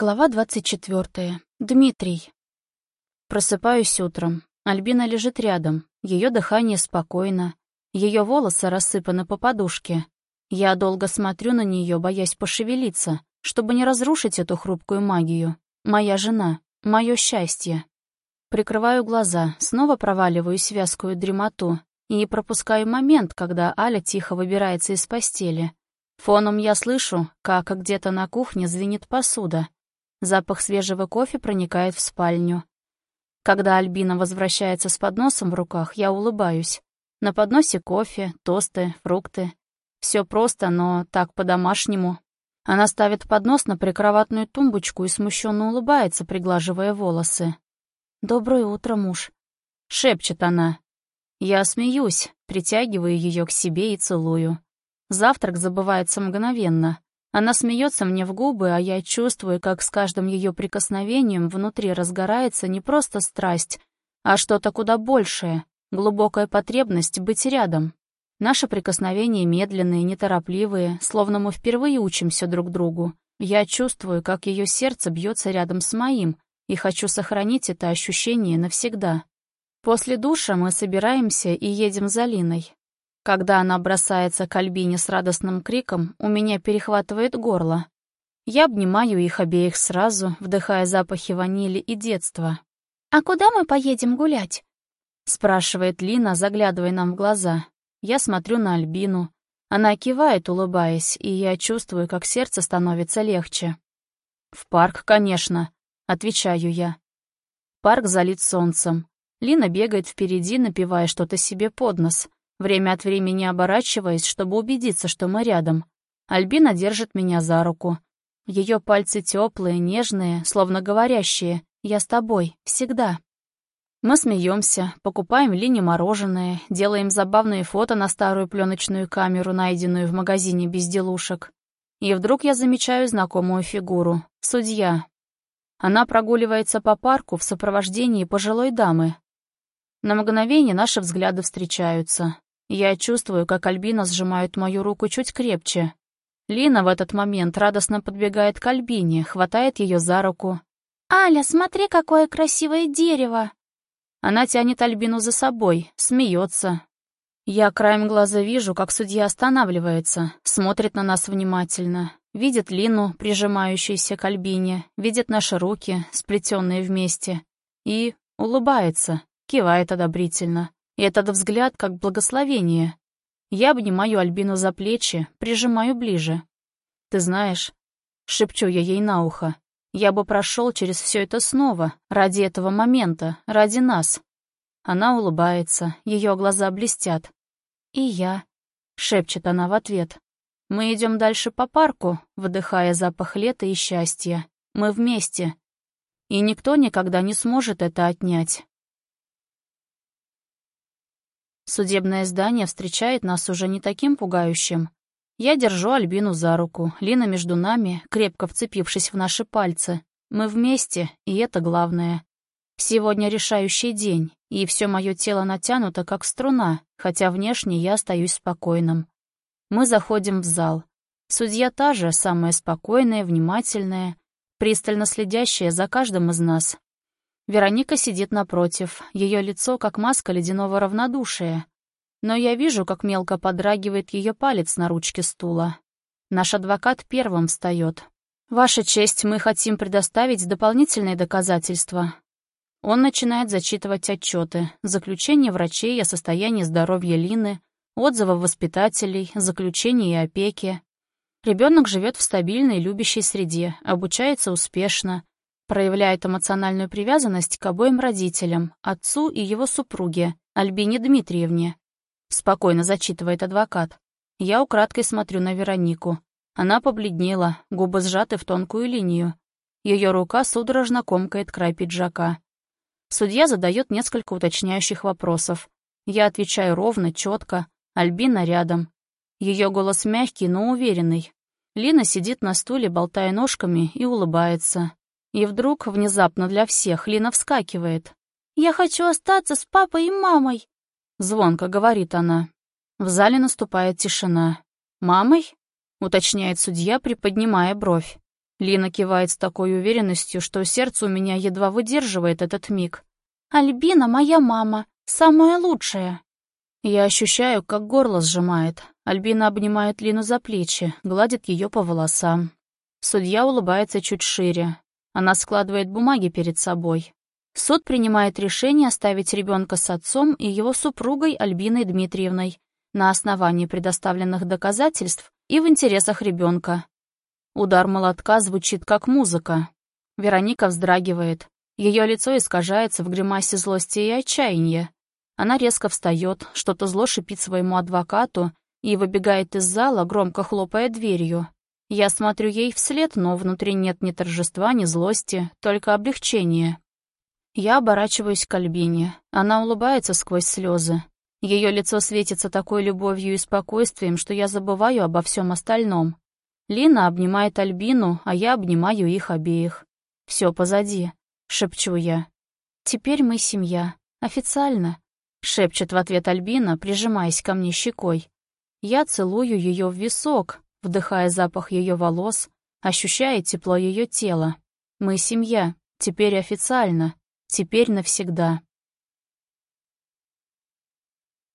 Глава 24. Дмитрий. Просыпаюсь утром. Альбина лежит рядом. Ее дыхание спокойно. Ее волосы рассыпаны по подушке. Я долго смотрю на нее, боясь пошевелиться, чтобы не разрушить эту хрупкую магию. Моя жена. Мое счастье. Прикрываю глаза, снова проваливаюсь в вязкую дремоту и пропускаю момент, когда Аля тихо выбирается из постели. Фоном я слышу, как где-то на кухне звенит посуда — Запах свежего кофе проникает в спальню. Когда Альбина возвращается с подносом в руках, я улыбаюсь. На подносе кофе, тосты, фрукты. Все просто, но так по-домашнему. Она ставит поднос на прикроватную тумбочку и смущенно улыбается, приглаживая волосы. «Доброе утро, муж», — шепчет она. Я смеюсь, притягиваю ее к себе и целую. Завтрак забывается мгновенно. Она смеется мне в губы, а я чувствую, как с каждым ее прикосновением внутри разгорается не просто страсть, а что-то куда большее, глубокая потребность быть рядом. Наши прикосновения медленные, неторопливые, словно мы впервые учимся друг другу. Я чувствую, как ее сердце бьется рядом с моим, и хочу сохранить это ощущение навсегда. После душа мы собираемся и едем за Линой. Когда она бросается к Альбине с радостным криком, у меня перехватывает горло. Я обнимаю их обеих сразу, вдыхая запахи ванили и детства. «А куда мы поедем гулять?» — спрашивает Лина, заглядывая нам в глаза. Я смотрю на Альбину. Она кивает, улыбаясь, и я чувствую, как сердце становится легче. «В парк, конечно», — отвечаю я. Парк залит солнцем. Лина бегает впереди, напивая что-то себе под нос время от времени оборачиваясь, чтобы убедиться, что мы рядом. Альбина держит меня за руку. Ее пальцы теплые, нежные, словно говорящие «Я с тобой, всегда». Мы смеемся, покупаем Лине мороженое, делаем забавные фото на старую пленочную камеру, найденную в магазине безделушек. И вдруг я замечаю знакомую фигуру — судья. Она прогуливается по парку в сопровождении пожилой дамы. На мгновение наши взгляды встречаются. Я чувствую, как Альбина сжимает мою руку чуть крепче. Лина в этот момент радостно подбегает к Альбине, хватает ее за руку. «Аля, смотри, какое красивое дерево!» Она тянет Альбину за собой, смеется. Я краем глаза вижу, как судья останавливается, смотрит на нас внимательно, видит Лину, прижимающуюся к Альбине, видит наши руки, сплетенные вместе, и улыбается, кивает одобрительно. И этот взгляд как благословение. Я обнимаю Альбину за плечи, прижимаю ближе. «Ты знаешь...» — шепчу я ей на ухо. «Я бы прошел через все это снова, ради этого момента, ради нас». Она улыбается, ее глаза блестят. «И я...» — шепчет она в ответ. «Мы идем дальше по парку, выдыхая запах лета и счастья. Мы вместе. И никто никогда не сможет это отнять». Судебное здание встречает нас уже не таким пугающим. Я держу Альбину за руку, Лина между нами, крепко вцепившись в наши пальцы. Мы вместе, и это главное. Сегодня решающий день, и все мое тело натянуто, как струна, хотя внешне я остаюсь спокойным. Мы заходим в зал. Судья та же, самая спокойная, внимательная, пристально следящая за каждым из нас. Вероника сидит напротив, ее лицо как маска ледяного равнодушия. Но я вижу, как мелко подрагивает ее палец на ручке стула. Наш адвокат первым встает. «Ваша честь, мы хотим предоставить дополнительные доказательства». Он начинает зачитывать отчеты, заключение врачей о состоянии здоровья Лины, отзывы воспитателей, заключение и опеки. Ребенок живет в стабильной, любящей среде, обучается успешно, проявляет эмоциональную привязанность к обоим родителям, отцу и его супруге, Альбине Дмитриевне. Спокойно зачитывает адвокат. Я украдкой смотрю на Веронику. Она побледнела, губы сжаты в тонкую линию. Ее рука судорожно комкает край пиджака. Судья задает несколько уточняющих вопросов. Я отвечаю ровно, четко. Альбина рядом. Ее голос мягкий, но уверенный. Лина сидит на стуле, болтая ножками, и улыбается. И вдруг, внезапно для всех, Лина вскакивает. «Я хочу остаться с папой и мамой!» Звонко говорит она. В зале наступает тишина. «Мамой?» — уточняет судья, приподнимая бровь. Лина кивает с такой уверенностью, что сердце у меня едва выдерживает этот миг. «Альбина моя мама, самая лучшая». Я ощущаю, как горло сжимает. Альбина обнимает Лину за плечи, гладит ее по волосам. Судья улыбается чуть шире. Она складывает бумаги перед собой. Суд принимает решение оставить ребенка с отцом и его супругой Альбиной Дмитриевной на основании предоставленных доказательств и в интересах ребенка. Удар молотка звучит как музыка. Вероника вздрагивает. Ее лицо искажается в гримасе злости и отчаяния. Она резко встает, что-то зло шипит своему адвокату и выбегает из зала, громко хлопая дверью. Я смотрю ей вслед, но внутри нет ни торжества, ни злости, только облегчение. Я оборачиваюсь к Альбине. Она улыбается сквозь слезы. Ее лицо светится такой любовью и спокойствием, что я забываю обо всем остальном. Лина обнимает Альбину, а я обнимаю их обеих. Все позади, шепчу я. Теперь мы семья. Официально. Шепчет в ответ Альбина, прижимаясь ко мне щекой. Я целую ее в висок, вдыхая запах ее волос, ощущая тепло ее тела. Мы семья, теперь официально, теперь навсегда.